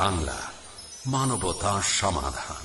বাংলা মানবতা সমাধান।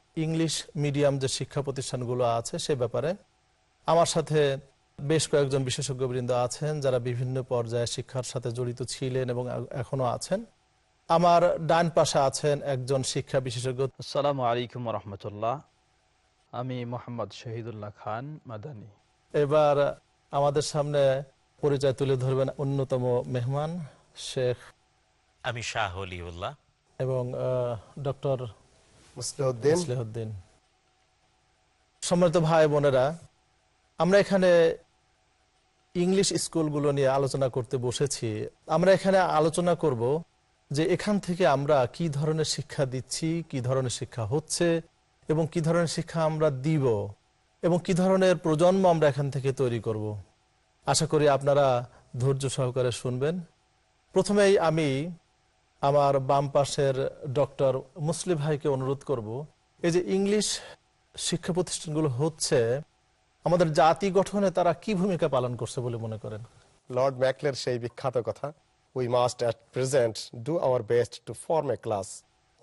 English medium যে শিক্ষা প্রতিষ্ঠানগুলো আছে সে ব্যাপারে আমার সাথে বেশ কয়েকজন বিশেষজ্ঞবৃন্দ আছেন যারা বিভিন্ন পর্যায়ে শিক্ষার সাথে জড়িত ছিলেন এবং এখনও আছেন। আমার ডান পাশে আছেন একজন শিক্ষা বিশেষজ্ঞ। আসসালামু আলাইকুম রহমতুল্লাহ। আমি মোহাম্মদ শহীদুল্লাহ খান মাদানী। এবার আমাদের সামনে পরিচয় তুলে ধরবেন অন্যতম মেহমান শেখ আমি শাহ অলিউল্লাহ। এবং ডক্টর সম্মানিত ভাই বোনেরা, আমরা এখানে ইংলিশ স্কুলগুলো নিয়ে আলোচনা করতে বসেছি। আমরা এখানে আলোচনা করব যে এখান থেকে আমরা কি ধরনের শিক্ষা দিচ্ছি, কি ধরনের শিক্ষা হচ্ছে, এবং কি ধরনের শিক্ষা আমরা দিব, এবং কি ধরনের প্রজন্ম আমরা এখান থেকে তৈরি করব। আশা করি আপনারা ধৈর্য সহকারে শুনবেন। প্রথমেই আমি আমার বাম পাশের ডক্টর মুসলিম ভাইকে অনুরোধ করব। এই যে ইংলিশ শিক্ষা প্রতিষ্ঠানগুলো হচ্ছে আমাদের জাতি গঠনে তারা কি ভূমিকা পালন করছে বলে মনে করেন? লর্ড ম্যাকলের সেই বিখ্যাত কথা we must at present do our best to form a class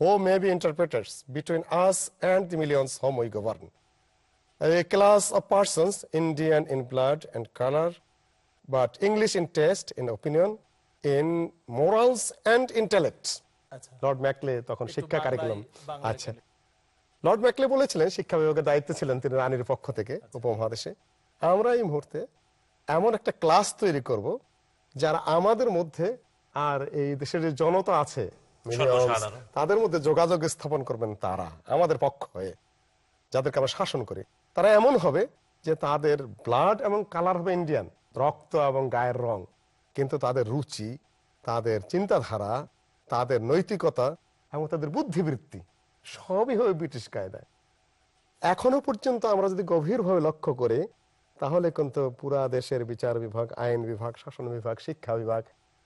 who may be interpreters between us and the millions whom we govern a class of persons Indian in blood and colour but English in taste in opinion, in morals and intellect. Lord Macaulay তখন শিক্ষা curriculum আচ্ছা। Lord Macaulay বলেছিলেন শিক্ষা বিভাগের দায়িত্ব ছিলেন তিনি রানীর পক্ষ থেকে উপমহাদেশে। আমরা এই মুহূর্তে এমন একটা ক্লাস তৈরি করব যারা আমাদের মধ্যে আর এই দেশের যে জনতা আছে তাদের মধ্যে যোগাযোগ স্থাপন করবেন তারা আমাদের পক্ষ হয়ে যাদেরকে আমরা শাসন করি। তারা এমন হবে যে তাদের ব্লাড এবং কালার হবে ইন্ডিয়ান রক্ত এবং গায়ের রং। কিন্তু তাদের রুচি তাদের চিন্তাধারা তাদের নৈতিকতা এবং তাদের বুদ্ধিবৃত্তি সবই হবে ব্রিটিশ কায়দায়। এখনও পর্যন্ত আমরা যদি গভীরভাবে লক্ষ্য করি তাহলে কিন্তু পুরা দেশের বিচার বিভাগ আইন বিভাগ শাসন বিভাগ শিক্ষা বিভাগ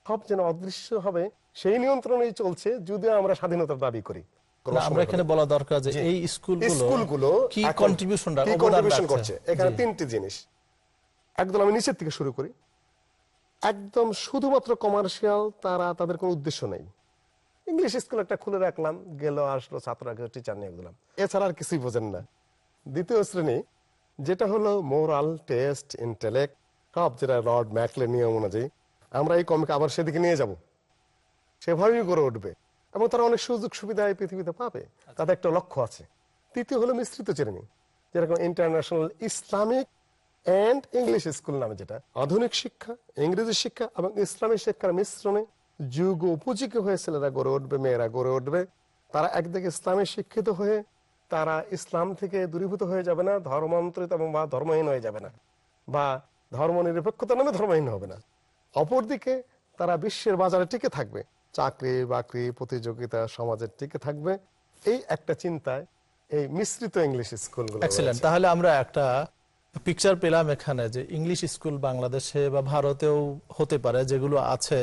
সব যেন অদৃশ্য হবে সেই নিয়ন্ত্রণেই চলছে যদিও আমরা স্বাধীনতার দাবি করি। আমরা এখানে বলা দরকার যে এই স্কুলগুলো স্কুলগুলো কি কন্ট্রিবিউশন করছে? এখানে তিনটি জিনিস। একদম আমি নিচের থেকে শুরু করি। একদম শুধুমাত্র কমার্শিয়াল তারা তাদের কোনো উদ্দেশ্য নেই। ইংলিশ স্কুল একটা খুলে রাখলাম গেল আসলো ছাত্ররা টিচার নিয়ে দিলাম। এছাড়া আর কিছুই বোঝেন না। দ্বিতীয় শ্রেণি যেটা হলো মোরাল টেস্ট ইন্টেলেক্ট সব যেটা লর্ড ম্যাকলে নিয়ম অনুযায়ী। আমরা এই কমকে আবার সেদিকে নিয়ে যাব। সেভাবেই গড়ে উঠবে। এবং তারা অনেক সুযোগ সুবিধা এই পৃথিবীতে পাবে। তাদের একটা লক্ষ্য আছে। তৃতীয় হলো মিশ্রিত শ্রেণি যেরকম international Islamic and English school নামে যেটা আধুনিক শিক্ষা ইংরেজি শিক্ষা এবং ইসলামী শিক্ষার মিশ্রণে যুগ উপযোগী হয়ে ছেলেরা গড়ে উঠবে মেয়েরা গড়ে উঠবে। তারা একদিকে ইসলামে শিক্ষিত হয়ে তারা ইসলাম থেকে দূরীভূত হয়ে যাবে না ধর্মান্তরিত এবং বা ধর্মহীন হয়ে যাবে না। বা ধর্ম নিরপেক্ষতা নামে ধর্মহীন হবে না। অপরদিকে তারা বিশ্বের বাজারে টিকে থাকবে চাকরি বাকরি প্রতিযোগিতা সমাজের টিকে থাকবে। এই একটা চিন্তায় এই মিশ্রিত ইংলিশ স্কুলগুলো তাহলে আমরা একটা পিকচার পেলাম এখানে যে ইংলিশ স্কুল বাংলাদেশে বা ভারতেও হতে পারে যেগুলো আছে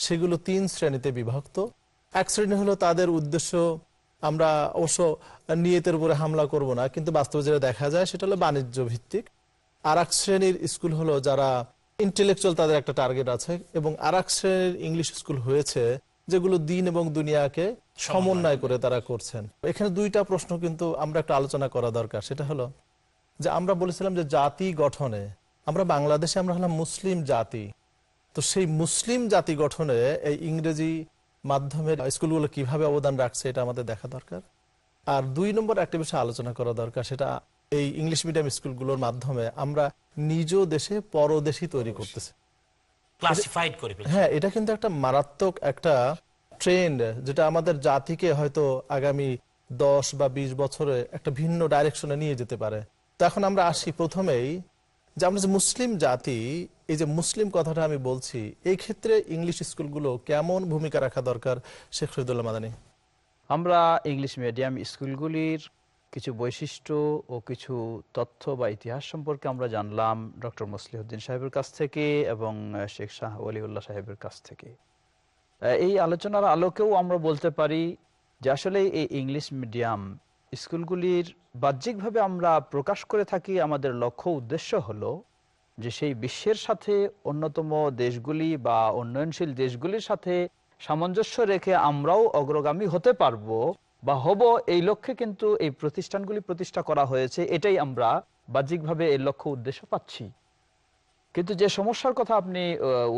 সেগুলো তিন শ্রেণীতে বিভক্ত। এক শ্রেণি হলো তাদের উদ্দেশ্য আমরা অবশ্য নিয়তের উপরে হামলা করব না কিন্তু বাস্তবে যেটা দেখা যায় সেটা হলো বাণিজ্য ভিত্তিক আর এক শ্রেণির স্কুল হলো যারা ইন্টেলেকচুয়াল তাদের একটা টার্গেট আছে এবং আর এক শ্রেণির ইংলিশ স্কুল হয়েছে যেগুলো দিন এবং দুনিয়াকে সমন্বয় করে তারা করছেন। এখানে দুইটা প্রশ্ন কিন্তু আমরা একটা আলোচনা করা দরকার সেটা হলো যে আমরা বলেছিলাম যে জাতি গঠনে আমরা বাংলাদেশে আমরা হলাম মুসলিম জাতি। তো সেই মুসলিম জাতি গঠনে এই ইংরেজি মাধ্যমের স্কুলগুলো কীভাবে অবদান রাখছে এটা আমাদের দেখা দরকার। আর দুই নম্বর একটা বিষয় আলোচনা করা দরকার সেটা এই ইংলিশ মিডিয়াম স্কুলগুলোর মাধ্যমে আমরা নিজ দেশে পরদেশি তৈরি করতেছি। ক্লাসিফাইড করে হ্যাঁ এটা কিন্তু একটা মারাত্মক একটা ট্রেন্ড যেটা আমাদের জাতিকে হয়তো আগামী দশ বা বিশ বছরে একটা ভিন্ন ডাইরেকশনে নিয়ে যেতে পারে। তো এখন আমরা আসি প্রথমেই যে আমরা যে মুসলিম জাতি, এই যে মুসলিম কথাটা আমি বলছি, এই ক্ষেত্রে ইংলিশ স্কুলগুলো কেমন ভূমিকা রাখা দরকার শেখ শহীদুল্লাহ মাদানী? আমরা ইংলিশ মিডিয়াম স্কুলগুলির কিছু বৈশিষ্ট্য ও কিছু তথ্য বা ইতিহাস সম্পর্কে আমরা জানলাম ডক্টর মুসলিহদ্দিন সাহেবের কাছ থেকে এবং শেখ শাহ ওলিউল্লাহ সাহেবের কাছ থেকে। এই আলোচনার আলোকেও আমরা বলতে পারি যে আসলে এই ইংলিশ মিডিয়াম স্কুলগুলির বাহ্যিকভাবে আমরা প্রকাশ করে থাকি, আমাদের লক্ষ্য উদ্দেশ্য হলো যে সেই বিশ্বের সাথে অন্যতম দেশগুলি বা উন্নয়নশীল দেশগুলির সাথে সামঞ্জস্য রেখে আমরাও অগ্রগামী হতে পারব বা হব। এই লক্ষ্যে কিন্তু এই প্রতিষ্ঠানগুলি প্রতিষ্ঠা করা হয়েছে। এটাই আমরা বাহ্যিকভাবে এই লক্ষ্য উদ্দেশ্য পাচ্ছি। কিন্তু যে সমস্যার কথা আপনি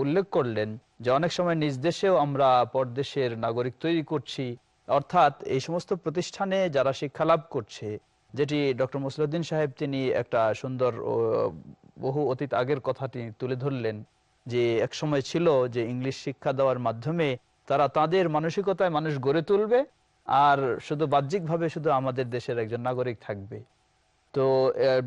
উল্লেখ করলেন যে অনেক সময় নিজ দেশেও আমরা পরদেশের নাগরিক তৈরি করছি অর্থাৎ এই সমস্ত প্রতিষ্ঠানে যারা শিক্ষা লাভ করছে, যেটি ডক্টর মুসলুদ্দিন সাহেব তিনি একটা সুন্দর বহু অতীত আগের কথা তিনি তুলে ধরলেন যে এক সময় ছিল যে ইংলিশ শিক্ষা দেওয়ার মাধ্যমে তারা তাদের মানসিকতায় মানুষ গড়ে তুলবে আর শুধু বাহ্যিকভাবে শুধু আমাদের দেশের একজন নাগরিক থাকবে। তো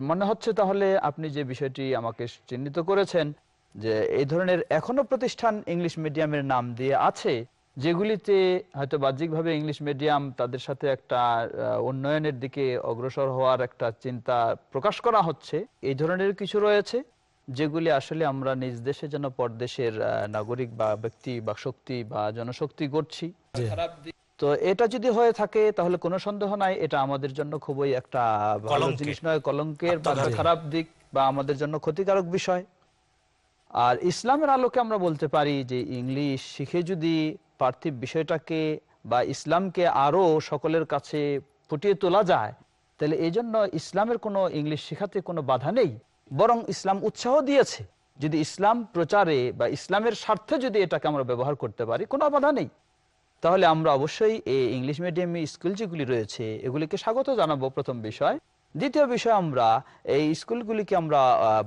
মনে হচ্ছে তাহলে আপনি যে বিষয়টি আমাকে চিহ্নিত করেছেন যে এই ধরনের এখনও প্রতিষ্ঠান ইংলিশ মিডিয়ামের নাম দিয়ে আছে যেগুলিতে হয়তো বাহ্যিকভাবে ইংলিশ মিডিয়াম তাদের সাথে একটা উন্নয়নের দিকে অগ্রসর হওয়ার একটা চিন্তা প্রকাশ করা হচ্ছে এই ধরনের কিছু রয়েছে যেগুলি আসলে আমরা নিজ দেশে যেন পরদেশের নাগরিক বা ব্যক্তি বা শক্তি বা জনশক্তি গড়ছি তো এটা যদি হয়ে থাকে তাহলে কোনো সন্দেহ নাই এটা আমাদের জন্য খুবই একটা ভালো জিনিস নয় কলঙ্কের বা খারাপ দিক বা আমাদের জন্য ক্ষতিকারক বিষয়। আর ইসলামের আলোকে আমরা বলতে পারি যে ইংলিশ শিখে যদি পার্থিব বিষয়টাকে বা ইসলামকে আরও সকলের কাছে ফুটিয়ে তোলা যায়, তাহলে এই জন্য ইসলামের কোনো ইংলিশ শেখাতে কোনো বাধা নেই। বরং ইসলাম উৎসাহ দিয়েছে। যদি ইসলাম প্রচারে বা ইসলামের স্বার্থে যদি এটাকে আমরা ব্যবহার করতে পারি, কোনো বাধা নেই। তাহলে আমরা অবশ্যই এই ইংলিশ মিডিয়াম স্কুল যেগুলি রয়েছে, এগুলিকে স্বাগত জানাব প্রথম বিষয়। দ্বিতীয় বিষয় আমরা, এই স্কুলগুলিকে আমরা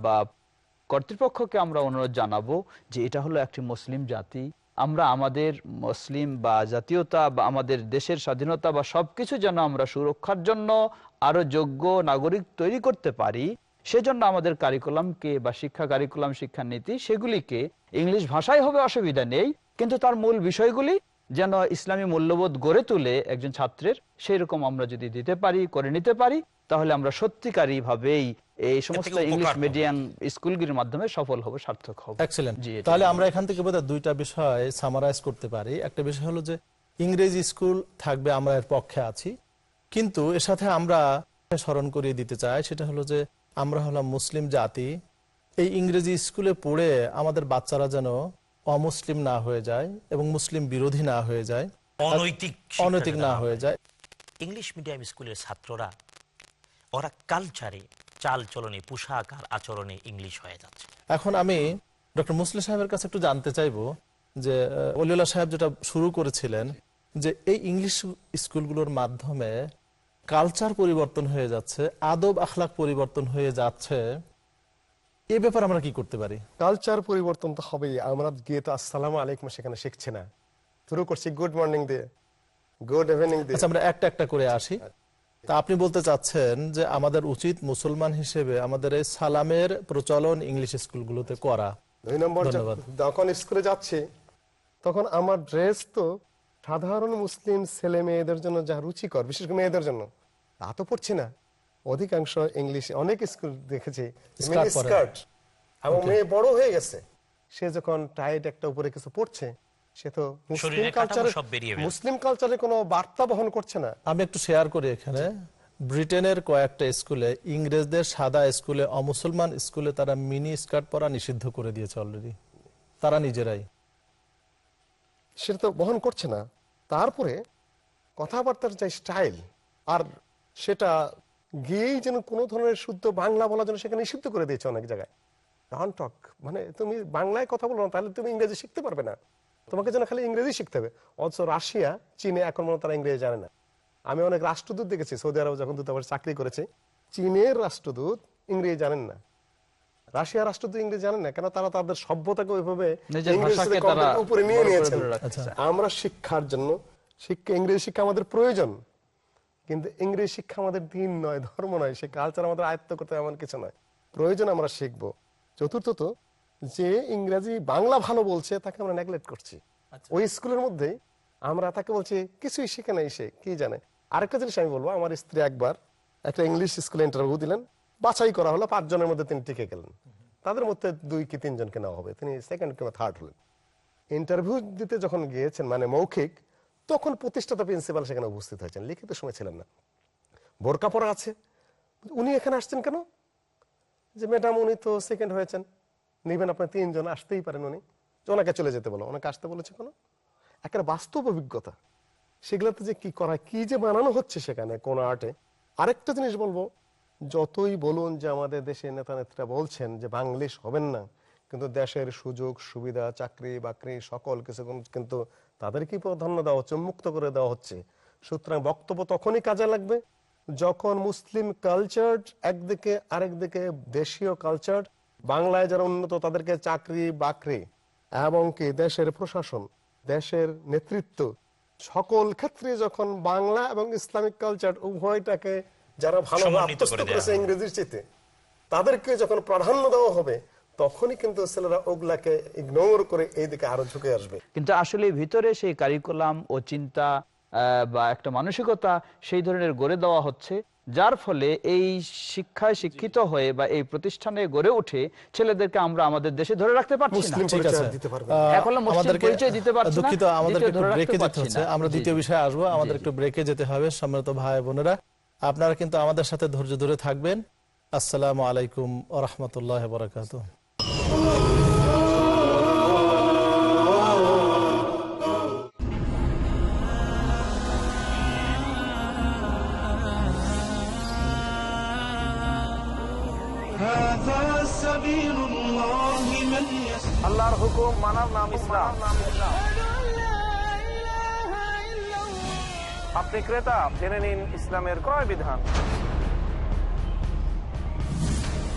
বা কর্তৃপক্ষকে আমরা অনুরোধ জানাব যে এটা হলো একটি মুসলিম জাতি। আমরা আমাদের মুসলিম বা জাতীয়তা বা আমাদের দেশের স্বাধীনতা বা সবকিছু যেন আমরা সুরক্ষার জন্য আরও যোগ্য নাগরিক তৈরি করতে পারি, সেজন্য আমাদের কারিকুলামকে বা শিক্ষা কারিকুলাম শিক্ষানীতি, সেগুলিকে ইংলিশ ভাষায় হবে অসুবিধা নেই, কিন্তু তার মূল বিষয়গুলি যেন ইসলামী মূল্যবোধ গড়ে তুলে একজন ছাত্রের সেই রকম আমরা যদি দিতে পারি করে নিতে পারি তাহলে আমরা সত্যিকারী ভাবেই এই সমস্ত ইংলিশ মিডিয়াম স্কুলগুলির মাধ্যমে সফল হবে সার্থক হবে। এক্সেলেন্ট জি, এটা তাহলে আমরা এখান থেকে বোধহয় দুইটা বিষয় সামারাইজ করতে পারি। একটা বিষয় হলো যে ইংরেজি স্কুল থাকবে আমরা এর পক্ষে আছি। কিন্তু এর সাথে আমরা স্মরণ করিয়ে দিতে চাই সেটা হলো যে আমরা হলাম মুসলিম জাতি। এই ইংরেজি স্কুলে পড়ে আমাদের বাচ্চারা যেন অমুসলিম না হয়ে যায় এবং মুসলিম বিরোধী না হয়ে যায় অনৈতিক অনৈতিক না হয়ে যায়। ইংলিশ মিডিয়াম স্কুলের ছাত্ররা ওরা কালচারে চাল চলনে পোশাক আর আচরণে ইংলিশ হয়ে যাচ্ছে। এখন আমি ডক্টর মুসলিম সাহেবের কাছে একটু জানতে চাইব যে অলিউল্লাহ সাহেব যেটা শুরু করেছিলেন যে এই ইংলিশ স্কুলগুলোর মাধ্যমে কালচার পরিবর্তন হয়ে যাচ্ছে আদব আখলাক পরিবর্তন হয়ে যাচ্ছে এ ব্যাপারে আমরা কি করতে পারি? কালচার পরিবর্তন তো হবেই। আমরা গিয়ে তো আসসালাম আলাইকুম সেখানে শিখছি না। শুরু করছি গুড মর্নিং দিয়ে। গুড ইভিনিং দিয়ে। আচ্ছা আমরা একটা একটা করে আসি। তা আপনি বলতে চাচ্ছেন যে আমাদের উচিত মুসলমান হিসেবে আমাদের এই সালামের প্রচলন ইংলিশ স্কুলগুলোতে করা। দুই নম্বর যখন স্কুলে যাচ্ছি তখন আমার ড্রেস তো সাধারণ মুসলিম ছেলে মেয়েদের জন্য যা রুচিকর বিশেষ করে মেয়েদের জন্য। তা তো পড়ছি না। অধিকাংশ ইংলিশ অনেক স্কুল দেখেছি। স্কার্ট এবং মেয়ে বড় হয়ে গেছে। সে যখন টাইট একটা উপরে কিছু পড়ছে সে তো মুসলিম কালচারে। মুসলিম কালচারে কোনো বার্তা বহন করছে না। আমি একটু শেয়ার করি এখানে। ব্রিটেনের কয়েকটা স্কুলে ইংরেজদের সাদা স্কুলে অমুসলমান স্কুলে তারা মিনি স্কার্ট পরা নিষিদ্ধ করে দিয়েছে অলরেডি তারা নিজেরাই। সেটা তো বহন করছে না। তারপরে কথাবার্তার যে স্টাইল আর সেটা গিয়েই যেন কোনো ধরনের শুদ্ধ বাংলা বলার জন্য সেখানে নিষিদ্ধ করে দিয়েছে অনেক জায়গায়। ডন টক মানে তুমি বাংলায় কথা বলো না তাহলে তুমি ইংরেজি শিখতে পারবে না। তোমাকে যেন খালি ইংরেজি শিখতে হবে। অথচ রাশিয়া চীনে এখন মনে তারা ইংরেজি জানে না। আমি অনেক রাষ্ট্রদূত দেখেছি সৌদি আরবে যখন দূতাবাস চাকরি করেছি চীনের রাষ্ট্রদূত ইংরেজি জানেন না। রাশিয়া রাষ্ট্রদূত ইংরেজি জানেন না কেন তারা তাদের সভ্যতাকে ওইভাবে নিজের ইংরেজিতে ভাষাকে কম তারা উপরে নিয়ে নিয়েছেন। আমরা শিক্ষার জন্য শিক্ষা ইংরেজি শিক্ষা আমাদের প্রয়োজন। কিন্তু ইংরেজি শিক্ষা আমাদের দিন নয় ধর্ম নয় সে কালচার আমাদের আয়ত্ত করতে এমন কিছু নয়। প্রয়োজন আমরা শিখব। চতুর্থত যে ইংরেজি বাংলা ভালো বলছে তাকে আমরা নেগলেক্ট করছি। ওই স্কুলের মধ্যে আমরা তাকে বলছি কিছুই শিখে নাই সে কি জানে? আরেকটা জিনিস আমি বলব আমার স্ত্রী একবার একটা ইংলিশ স্কুলে ইন্টারভিউ দিলেন। বাছাই করা হলো পাঁচজনের মধ্যে তিনি টিকে গেলেন। তাদের মধ্যে দুই কি তিনজনকে নেওয়া হবে তিনি সেকেন্ড কিংবা থার্ড হলেন। ইন্টারভিউ দিতে যখন গিয়েছেন মানে মৌখিক তখন প্রতিষ্ঠাতা প্রিন্সিপাল সেখানে উপস্থিত হয়েছেন। লিখিত সময় ছিলেন না। বোরকা পরা আছে। উনি এখানে আসছেন কেন? যে, ম্যাডাম, উনি তো সেকেন্ড হয়েছেন। নিবেন আপনার তিনজন, আসতেই পারেন উনি। ওনাকে চলে যেতে বলো। ওনাকে আসতে বলেছে কোনো? একটা বাস্তব অভিজ্ঞতা। সেগুলোতে যে কি করা, কি যে বানানো হচ্ছে সেখানে, কোন আর্টে, আরেকটা জিনিস বলব। যতই বলুন যে, আমাদের দেশের নেতা নেত্রীরা বলছেন যে বাংলিশ হবেন না কিন্তু দেশের সুযোগ সুবিধা চাকরি বাকরি সকল কিছু কিন্তু তাদেরকেই প্রাধান্য দেওয়া হচ্ছে মুক্ত করে দেওয়া হচ্ছে সুতরাং বক্তব্য তখনই কাজে লাগবে যখন মুসলিম কালচার একদিকে আরেকদিকে দেশীয় কালচার বাংলায় যারা উন্নত তাদেরকে চাকরি বাকরি এবং কি দেশের প্রশাসন দেশের নেতৃত্ব সকল ক্ষেত্রে যখন বাংলা এবং ইসলামিক কালচার উভয়টাকে যারা ভালো। ইংরেজির চেতে তাদেরকে যখন প্রাধান্য দেওয়া হবে তখনই কিন্তু ছেলেরা ওগুলাকে ইগনোর করে এই দিকে আরও ঝুঁকে আসবে। কিন্তু আসলে ভিতরে সেই কারিকুলাম ও চিন্তা বা একটা মানসিকতা সেই ধরনের গড়ে দেওয়া হচ্ছে যার ফলে এই শিক্ষায় শিক্ষিত হয়ে বা এই প্রতিষ্ঠানে গড়ে উঠে ছেলেদেরকে আমরা আমাদের দেশে ধরে রাখতে পারছি আমরা দ্বিতীয় বিষয়ে আসব। আমাদের একটু ব্রেকে যেতে হবে সম্মানিত ভাই বোনেরা। আপনারা কিন্তু আমাদের সাথে ধৈর্য ধরে থাকবেন। আসসালাম আলাইকুম ওয়া রাহমাতুল্লাহি আল্লাহর হুকুম মানার নাম ইসলাম। আপনি ক্রেতা জেনে নিন ইসলামের ক্রয় বিধান।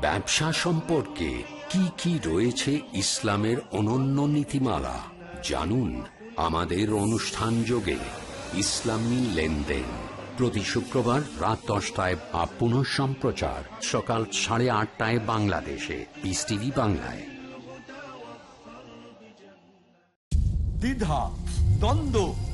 ব্যবসা সম্পর্কে কি কি রয়েছে ইসলামের অনন্য নীতিমালা জানুন আমাদের অনুষ্ঠান যোগে ইসলামী লেনদেন। প্রতি শুক্রবার রাত দশটায় বা পুনঃ সম্প্রচার সকাল সাড়ে আটটায় বাংলাদেশে। পিস টিভি বাংলায়। দ্বিধা দ্বন্দ্ব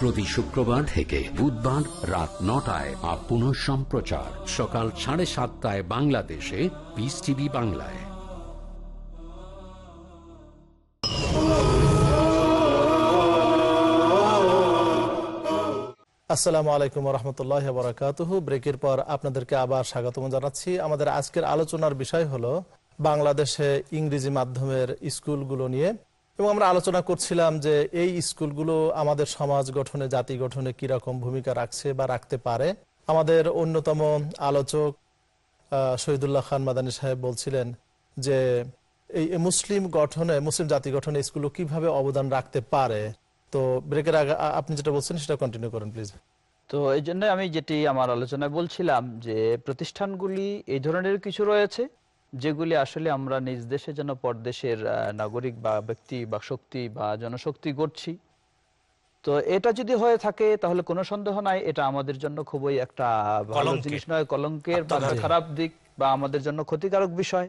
প্রতি শুক্রবার থেকে বুধবার রাত নটায় বা পুনঃ সম্প্রচার। সকাল সাড়ে সাতটায় বাংলাদেশে পিস টিভি বাংলায়। আসসালামু আলাইকুম রহমতুল্লাহ বরাকাতুহু ব্রেকের পর আপনাদেরকে আবার স্বাগতম জানাচ্ছি। আমাদের আজকের আলোচনার বিষয় হলো, বাংলাদেশে ইংরেজি মাধ্যমের স্কুলগুলো নিয়ে। এবং আমরা আলোচনা করছিলাম যে এই স্কুলগুলো আমাদের সমাজ গঠনে, জাতি গঠনে কীরকম ভূমিকা রাখছে বা রাখতে পারে। আমাদের অন্যতম আলোচক শহীদুল্লাহ খান মাদানী সাহেব বলছিলেন যে এই মুসলিম গঠনে, মুসলিম জাতি গঠনে স্কুলগুলো কীভাবে অবদান রাখতে পারে? তো ব্রেকের আগে আপনি যেটা বলছেন সেটা কন্টিনিউ করেন প্লিজ তো এই জন্য আমি যেটি আমার আলোচনায় বলছিলাম যে প্রতিষ্ঠানগুলি এই ধরনের কিছু রয়েছে। যেগুলি আসলে আমরা নিজ দেশে যেন পরদেশের নাগরিক বা ব্যক্তি বা শক্তি বা জনশক্তি গড়ছি। তো এটা যদি হয়ে থাকে তাহলে কোনো সন্দেহ নাই এটা আমাদের জন্য খুবই একটা ভালো জিনিস নয় কলঙ্কের বা খারাপ দিক বা আমাদের জন্য ক্ষতিকারক বিষয়।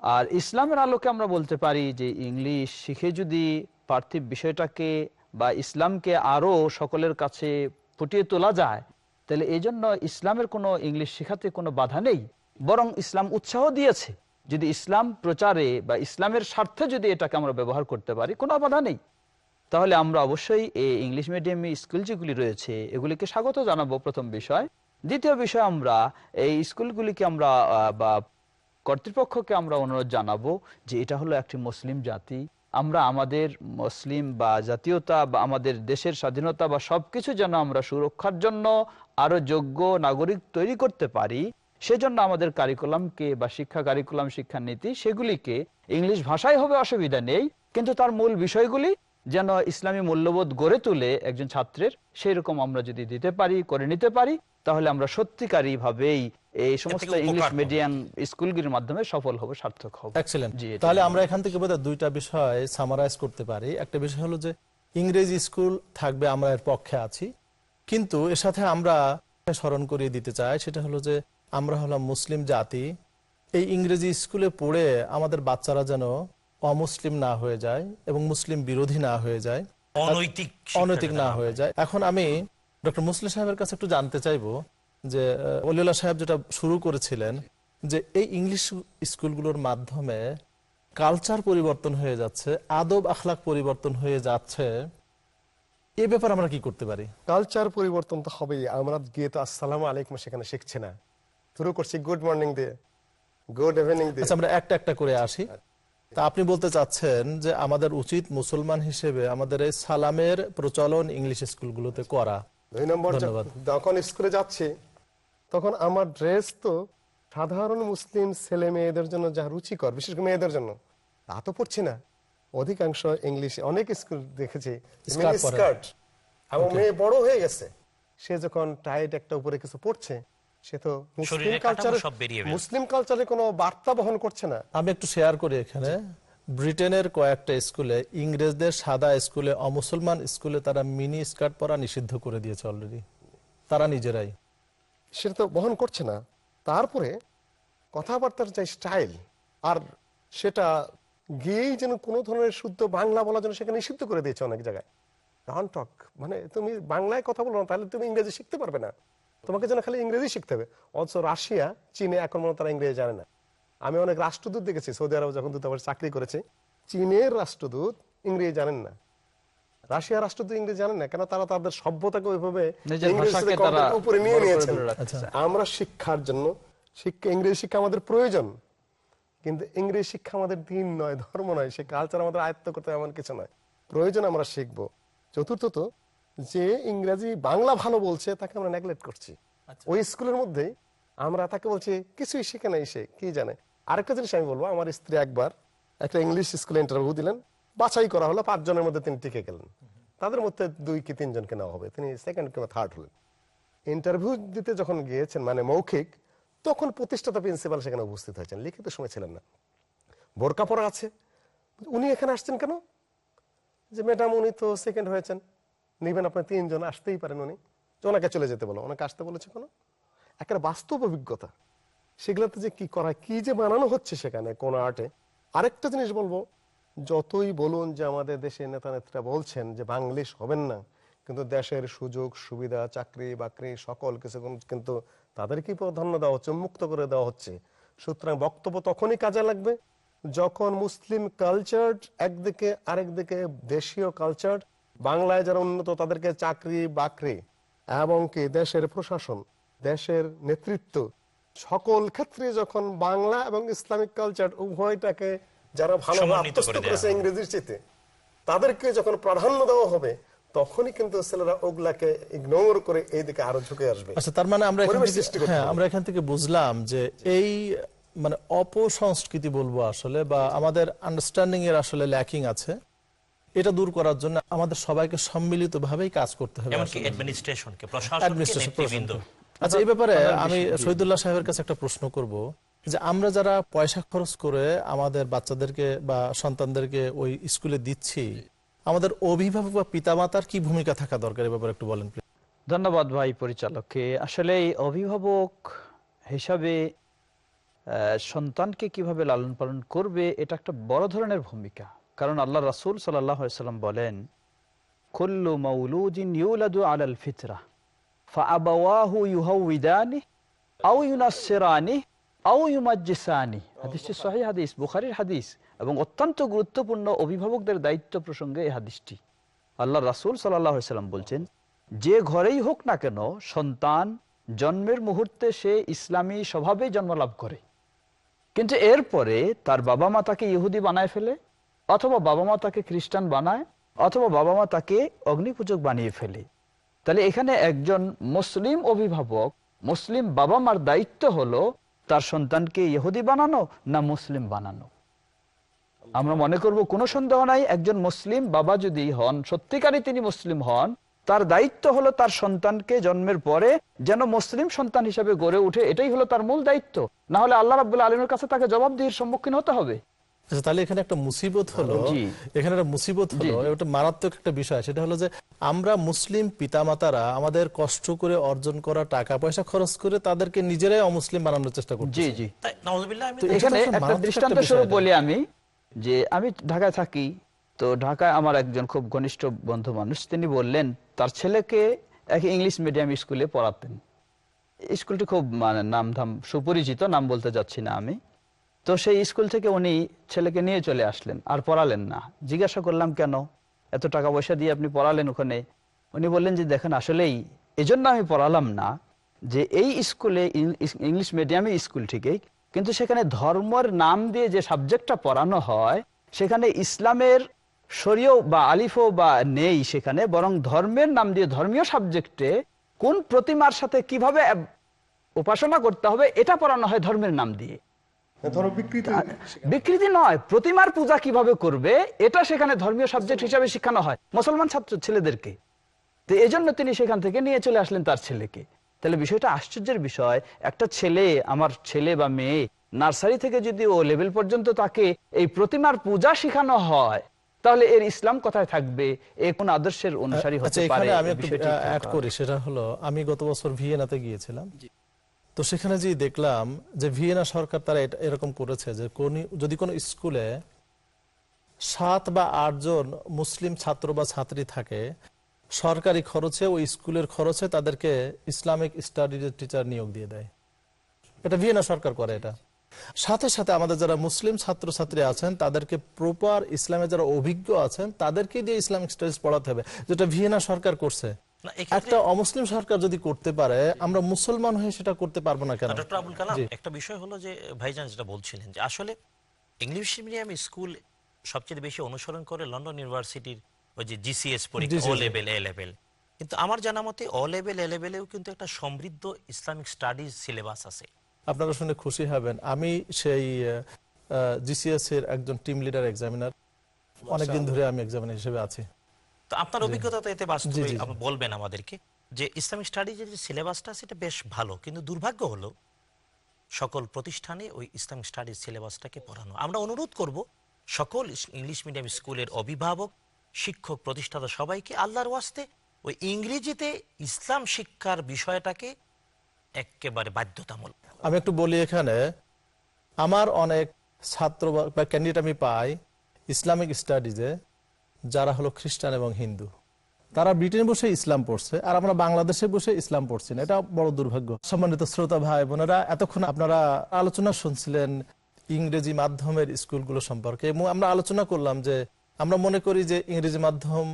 আর ইসলামের আলোকে আমরা বলতে পারি যে ইংলিশ শিখে যদি পার্থিব বিষয়টাকে বা ইসলামকে আরও সকলের কাছে ফুটিয়ে তোলা যায় তাহলে এই জন্য ইসলামের কোনো ইংলিশ শেখাতে কোনো বাধা নেই। বরং ইসলাম উৎসাহ দিয়েছে। যদি ইসলাম প্রচারে বা ইসলামের স্বার্থে যদি এটাকে আমরা ব্যবহার করতে পারি, কোনো বাধা নেই। তাহলে আমরা অবশ্যই এই ইংলিশ মিডিয়ামে স্কুল যেগুলি রয়েছে, এগুলিকে স্বাগত জানাব প্রথম বিষয়। দ্বিতীয় বিষয় আমরা, এই স্কুলগুলিকে আমরা বা কর্তৃপক্ষকে আমরা অনুরোধ জানাব যে এটা হলো একটি মুসলিম জাতি। আমরা আমাদের মুসলিম বা জাতীয়তা বা আমাদের দেশের স্বাধীনতা বা সবকিছু যেন আমরা সুরক্ষার জন্য আরও যোগ্য নাগরিক তৈরি করতে পারি। সেজন্য আমাদের কারিকুলামকে বা শিক্ষা কারিকুলাম শিক্ষানীতি সেগুলিকে ইংলিশ ভাষায় হবে অসুবিধা নেই কিন্তু তার মূল বিষয়গুলি যেন ইসলামী মূল্যবোধ গড়ে তুলে একজন ছাত্রের সেই রকম আমরা যদি দিতে পারি করে নিতে পারি তাহলে আমরা সত্যিকারী ভাবেই এই সমস্ত ইংলিশ মিডিয়াম স্কুলগুলির মাধ্যমে সফল হব সার্থক হব। এক্সেলেন্ট জি, তাহলে আমরা এখান থেকে বোধহয় দুইটা বিষয় সামারাইজ করতে পারি। একটা বিষয় হলো যে ইংরেজি স্কুল থাকবে আমরা এর পক্ষে আছি কিন্তু এর সাথে আমরা স্মরণ করিয়ে দিতে চাই সেটা হলো যে আমরা হলাম মুসলিম জাতি। এই ইংরেজি স্কুলে পড়ে আমাদের বাচ্চারা যেন অমুসলিম না হয়ে যায় এবং মুসলিম বিরোধী না হয়ে যায় অনৈতিক অনৈতিক না হয়ে যায়। এখন আমি ডক্টর মুসলিম সাহেবের কাছে একটু জানতে চাইব যে অলিউল্লাহ সাহেব যেটা শুরু করেছিলেন যে এই ইংলিশ স্কুলগুলোর মাধ্যমে কালচার পরিবর্তন হয়ে যাচ্ছে আদব আখলাক পরিবর্তন হয়ে যাচ্ছে। এ ব্যাপারে আমরা কি করতে পারি? কালচার পরিবর্তন তো হবেই। আমরা গিয়ে তো আসসালাম আলাইকুম সেখানে শিখছি না। শুরু করছি গুড মর্নিং দিয়ে। গুড ইভিনিং দিয়ে। আচ্ছা আমরা একটা একটা করে আসি। তা আপনি বলতে চাচ্ছেন যে আমাদের উচিত মুসলমান হিসেবে আমাদের এই সালামের প্রচলন ইংলিশ স্কুলগুলোতে করা। দুই নম্বর ধন্যবাদ। যখন স্কুলে যাচ্ছি তখন আমার ড্রেস তো সাধারণ মুসলিম ছেলে মেয়েদের জন্য যা রুচিকর বিশেষ করে মেয়েদের জন্য তা তো পড়ছি না। অধিকাংশ ইংলিশ অনেক স্কুল দেখেছি। স্কার্ট এবং মেয়ে বড় হয়ে গেছে। সে যখন টাইট একটা উপরে কিছু পড়ছে সে তো মুসলিম কালচারে সব বেরিয়ে মুসলিম কালচারে কোনো বার্তা বহন করছে না। আমি একটু শেয়ার করি এখানে। ব্রিটেনের কয়েকটা স্কুলে ইংরেজদের সাদা স্কুলে অমুসলমান স্কুলে তারা মিনি স্কার্ট পরা নিষিদ্ধ করে দিয়েছে অলরেডি তারা নিজেরাই। সেটা তো বহন করছে না। তারপরে কথাবার্তার যে স্টাইল আর সেটা গিয়েই যেন কোনো ধরনের শুদ্ধ বাংলা বলার জন্য সেখানে নিষিদ্ধ করে দিয়েছে অনেক জায়গায়। ডন টক মানে তুমি বাংলায় কথা বলো না তাহলে তুমি ইংরেজি শিখতে পারবে না। তোমাকে যেন খালি ইংরেজি শিখতে হবে। অথচ রাশিয়া চীনে এখন মনে তারা ইংরেজি জানে না। আমি অনেক রাষ্ট্রদূত দেখেছি সৌদি আরবে যখন দূতাবাস চাকরি করেছি চীনের রাষ্ট্রদূত ইংরেজি জানেন না। রাশিয়া রাষ্ট্রদূত ইংরেজি জানেন না কেন তারা তাদের সভ্যতাকে ওইভাবে নিজের ইংরেজিতে ভাষাকে কম তারা উপরে নিয়ে নিয়েছেন। আমরা শিক্ষার জন্য শিক্ষা ইংরেজি শিক্ষা আমাদের প্রয়োজন। কিন্তু ইংরেজি শিক্ষা আমাদের দিন নয় ধর্ম নয় সে কালচার আমাদের আয়ত্ত করতে এমন কিছু নয়। প্রয়োজন আমরা শিখব। চতুর্থত যে ইংরেজি বাংলা ভালো বলছে তাকে আমরা নেগলেক্ট করছি। ওই স্কুলের মধ্যে আমরা তাকে বলছি কিছুই শিখে নাই সে কি জানে? আরেকটা জিনিস আমি বলব আমার স্ত্রী একবার একটা ইংলিশ স্কুলে ইন্টারভিউ দিলেন বাছাই করা হলো পাঁচজনের মধ্যে তিনি টিকে গেলেন। তাদের মধ্যে দুই কি তিনজনকে নেওয়া হবে তিনি সেকেন্ড কিংবা থার্ড হলেন। ইন্টারভিউ দিতে যখন গিয়েছেন মানে মৌখিক তখন প্রতিষ্ঠাতা প্রিন্সিপাল সেখানে উপস্থিত হয়েছেন লিখিত সময় ছিলেন না। বোরকা পরা আছে উনি এখানে আসছেন কেন? যে ম্যাডাম উনি তো সেকেন্ড হয়েছেন। নিবেন আপনার তিনজন আসতেই পারেন উনি। ওনাকে চলে যেতে বলো, ওনাকে আসতে বলেছে কোনো? একটা বাস্তব অভিজ্ঞতা। সেগুলোতে যে কি করা, কি যে বানানো হচ্ছে সেখানে কোন আর্টে, আরেকটা জিনিস বলব, যতই বলুন যে আমাদের দেশের নেতা নেত্রীরা বলছেন যে বাংলিশ হবেন না, কিন্তু দেশের সুযোগ, সুবিধা, চাকরি, বাকরি, সকল কিছু কিন্তু তাদেরকেই প্রাধান্য দেওয়া হচ্ছে, মুক্ত করে দেওয়া হচ্ছে। সুতরাং বক্তব্য তখনই কাজে লাগবে যখন মুসলিম কালচার একদিকে আরেকদিকে দেশীয় কালচার বাংলায় যারা উন্নত তাদেরকে চাকরি বাকরি এবং কি দেশের প্রশাসন দেশের নেতৃত্ব সকল ক্ষেত্রে যখন বাংলা এবং ইসলামিক কালচার উভয়টাকে যারা ভালো করেছে ইংরেজির চেতে তাদেরকে যখন প্রাধান্য দেওয়া হবে তখনই কিন্তু ছেলেরা ওগুলাকে ইগনোর করে এই দিকে আরও ঝুঁকে আসবে। আচ্ছা তার মানে আমরা এখান থেকে হ্যাঁ আমরা এখান থেকে বুঝলাম যে এই মানে অপসংস্কৃতি বলব আসলে বা আমাদের আন্ডারস্ট্যান্ডিং এর আসলে ল্যাকিং আছে। এটা দূর করার জন্য আমাদের সবাইকে সম্মিলিত সম্মিলিতভাবেই কাজ করতে হবে এমনকি অ্যাডমিনিস্ট্রেশনকে প্রশাসনকে নেতৃবৃন্দ। আচ্ছা এই ব্যাপারে আমি শহীদুল্লাহ সাহেবের কাছে একটা প্রশ্ন করব যে আমরা যারা পয়সা খরচ করে আমাদের বাচ্চাদেরকে বা সন্তানদেরকে ওই স্কুলে দিচ্ছি আমাদের অভিভাবক বা পিতামাতার কি ভূমিকা থাকা দরকার? এই ব্যাপারে একটু বলেন। ধন্যবাদ ভাই পরিচালককে। আসলে এই অভিভাবক হিসাবে আহ, সন্তানকে কীভাবে লালন পালন করবে এটা একটা বড় ধরনের ভূমিকা। কারণ আল্লাহ রাসুল সাল্লাম বলেন, কুল্লু মাউলুদিন ইউলাদু আলাল ফিতরা, ফাআবাওয়াহু ইউহাউইদানি আও ইউনাসসিরানি আও ইউমাজ্জিসানি। হাদিসটি সহিহ হাদিস, বুখারীর হাদিস এবং অত্যন্ত গুরুত্বপূর্ণ অভিভাবকদের দায়িত্ব প্রসঙ্গে এই হাদিসটি। আল্লাহ রাসূল আলাইহি সাল্লাম বলছেন, যে ঘরেই হোক না কেন, সন্তান জন্মের মুহূর্তে সে ইসলামী স্বভাবেই জন্ম লাভ করে। কিন্তু এরপরে তার বাবা মা তাকে ইহুদি বানায় ফেলে অথবা বাবা মা তাকে খ্রিস্টান বানায়, অথবা বাবা মা তাকে অগ্নিপূজক বানিয়ে ফেলে। তাহলে এখানে একজন মুসলিম অভিভাবক, মুসলিম বাবা মার দায়িত্ব হলো তার সন্তানকে ইহুদি বানানো না মুসলিম বানানো। আমরা মনে করব কোনো সন্দেহ নাই, একজন মুসলিম বাবা যদি হন, সত্যিকারই তিনি মুসলিম হন, তার দায়িত্ব হলো তার সন্তানকে জন্মের পরে যেন মুসলিম সন্তান হিসেবে গড়ে উঠে, এটাই হলো তার মূল দায়িত্ব। না হলে আল্লাহ রাবুল্লাহ আলমের কাছে তাকে জবাবদিহির সম্মুখীন হতে হবে। আচ্ছা তাহলে এখানে একটা মুসিবত হলো এখানে একটা মুসিবত হলো এটা মারাত্মক একটা বিষয় সেটা হলো যে আমরা মুসলিম পিতামাতারা আমাদের কষ্ট করে অর্জন করা টাকা পয়সা খরচ করে তাদেরকে নিজেরাই অমুসলিম বানানোর চেষ্টা করছি জি জি। তাই নওয়াজবিল্লাহ আমি তো এখানে একটা দৃষ্টান্ত স্বরূপ বলি আমি যে আমি ঢাকায় থাকি তো ঢাকায় আমার একজন খুব ঘনিষ্ঠ বন্ধু মানুষ তিনি বললেন তার ছেলেকে এক ইংলিশ মিডিয়াম স্কুলে পড়াতেন। স্কুলটি খুব মানে নামধাম সুপরিচিত নাম বলতে যাচ্ছি না আমি। তো সেই স্কুল থেকে উনি ছেলেকে নিয়ে চলে আসলেন, আর পড়ালেন না। জিজ্ঞাসা করলাম, কেন? এত টাকা পয়সা দিয়ে আপনি পড়ালেন ওখানে? উনি বললেন যে, দেখেন, আসলেই এজন্য আমি পড়ালাম না যে, এই স্কুলে ইংলিশ মিডিয়ামে স্কুল ঠিকই কিন্তু সেখানে ধর্মের নাম দিয়ে যে সাবজেক্টটা পড়ানো হয়, সেখানে ইসলামের শরীয় বা আলিফও বা নেই সেখানে, বরং ধর্মের নাম দিয়ে ধর্মীয় সাবজেক্টে কোন প্রতিমার সাথে কীভাবে উপাসনা করতে হবে, এটা পড়ানো হয় ধর্মের নাম দিয়ে। বিকৃতি বিকৃতি নয় প্রতিমার পূজা কীভাবে করবে এটা সেখানে ধর্মীয় সাবজেক্ট হিসাবে শেখানো হয়। মুসলমান ছাত্র ছেলেদেরকে। তো এই জন্য তিনি সেখান থেকে নিয়ে চলে আসলেন তার ছেলেকে। তাহলে বিষয়টা আশ্চর্যের বিষয় একটা ছেলে আমার ছেলে বা মেয়ে নার্সারি থেকে যদি ও লেভেল পর্যন্ত তাকে এই প্রতিমার পূজা শেখানো হয় তাহলে এর ইসলাম কোথায় থাকবে? এ কোন আদর্শের অনুসারী আচ্ছা হতে পারে? আমি একটু অ্যাড করি সেটা হলো আমি গত বছর ভিয়েনাতে গিয়েছিলাম। তো সেখানে যে দেখলাম যে ভিয়েনা সরকার তারা এরকম করেছে যে কোন যদি কোনো স্কুলে সাত বা আটজন মুসলিম ছাত্র বা ছাত্রী থাকে, সরকারি খরচে ওই স্কুলের খরচে তাদেরকে ইসলামিক স্টাডিজ টিচার নিয়োগ দিয়ে দেয়। এটা ভিয়েনা সরকার করে এটা। সাথে সাথে আমাদের যারা মুসলিম ছাত্রছাত্রী আছেন, তাদেরকে প্রপার ইসলামে যারা অভিজ্ঞ আছেন তাদেরকে দিয়ে ইসলামিক স্টাডিজ পড়াতে হবে, যেটা ভিয়েনা সরকার করছে। একটা অমুসলিম সরকার যদি করতে পারে আমরা মুসলমান হয়ে সেটা করতে পারব না কেন? ডক্টর আবুল কালাম একটা বিষয় হলো যে ভাইজান যেটা বলছিলেন যে আসলে ইংলিশ মিডিয়াম স্কুল সবচেয়ে বেশি অনুসরণ করে লন্ডন ইউনিভার্সিটির ওই যে জিসিএস পরীক্ষা ও লেভেল এ লেভেল কিন্তু আমার জানা মতে ও লেভেল এ লেভেলেও কিন্তু একটা সমৃদ্ধ ইসলামিক স্টাডিজ সিলেবাস আছে। আপনারা শুনে খুশি হবেন। আমি সেই জিসিএস এর একজন টিম লিডার এক্সামিনার। অনেকদিন ধরে আমি এক্সামিনার হিসেবে আছি। তো আপনার অভিজ্ঞতা তো এতে বাস্তবে বলবেন আমাদেরকে যে ইসলামিক স্টাডিজের যে সিলেবাসটা সেটা বেশ ভালো। কিন্তু দুর্ভাগ্য হলো সকল প্রতিষ্ঠানে ওই ইসলামিক স্টাডিজ সিলেবাসটাকে পড়ানো। আমরা অনুরোধ করব সকল ইংলিশ মিডিয়াম স্কুলের অভিভাবক শিক্ষক প্রতিষ্ঠাতা সবাইকে আল্লাহর ওয়াস্তে ওই ইংরেজিতে ইসলাম শিক্ষার বিষয়টাকে একেবারে বাধ্যতামূলক আমি একটু বলি এখানে আমার অনেক ছাত্র বা ক্যান্ডিডেট আমি পাই ইসলামিক স্টাডিজে যারা হলো খ্রিস্টান এবং হিন্দু। তারা ব্রিটেনে বসে ইসলাম পড়ছে, আর আমরা বাংলাদেশে বসে ইসলাম পড়ছি না। এটা বড় দুর্ভাগ্য। সম্মানিত শ্রোতা ভাই বোনেরা, এতক্ষণ আপনারা আলোচনা শুনছিলেন ইংরেজি মাধ্যমের স্কুলগুলো সম্পর্কে। এবং আমরা আলোচনা করলাম যে, আমরা মনে করি যে ইংরেজি মাধ্যম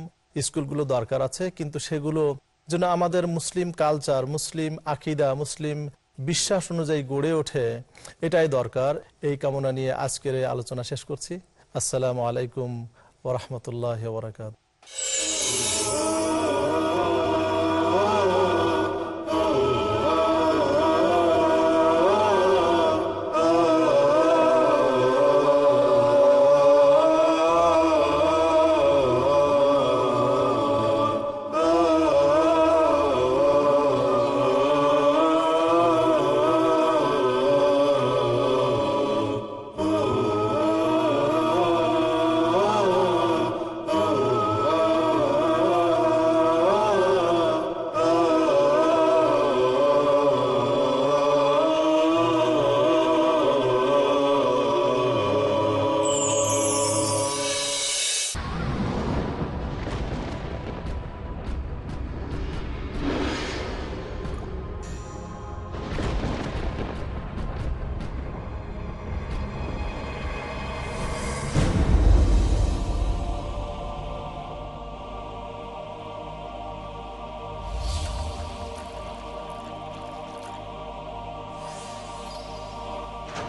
স্কুলগুলো দরকার আছে, কিন্তু সেগুলো যেন আমাদের মুসলিম কালচার, মুসলিম আকিদা, মুসলিম বিশ্বাস অনুযায়ী গড়ে ওঠে, এটাই দরকার। এই কামনা নিয়ে আজকের আলোচনা শেষ করছি। আসসালামু আলাইকুম ওরহমতুল্লাহ বরাকাত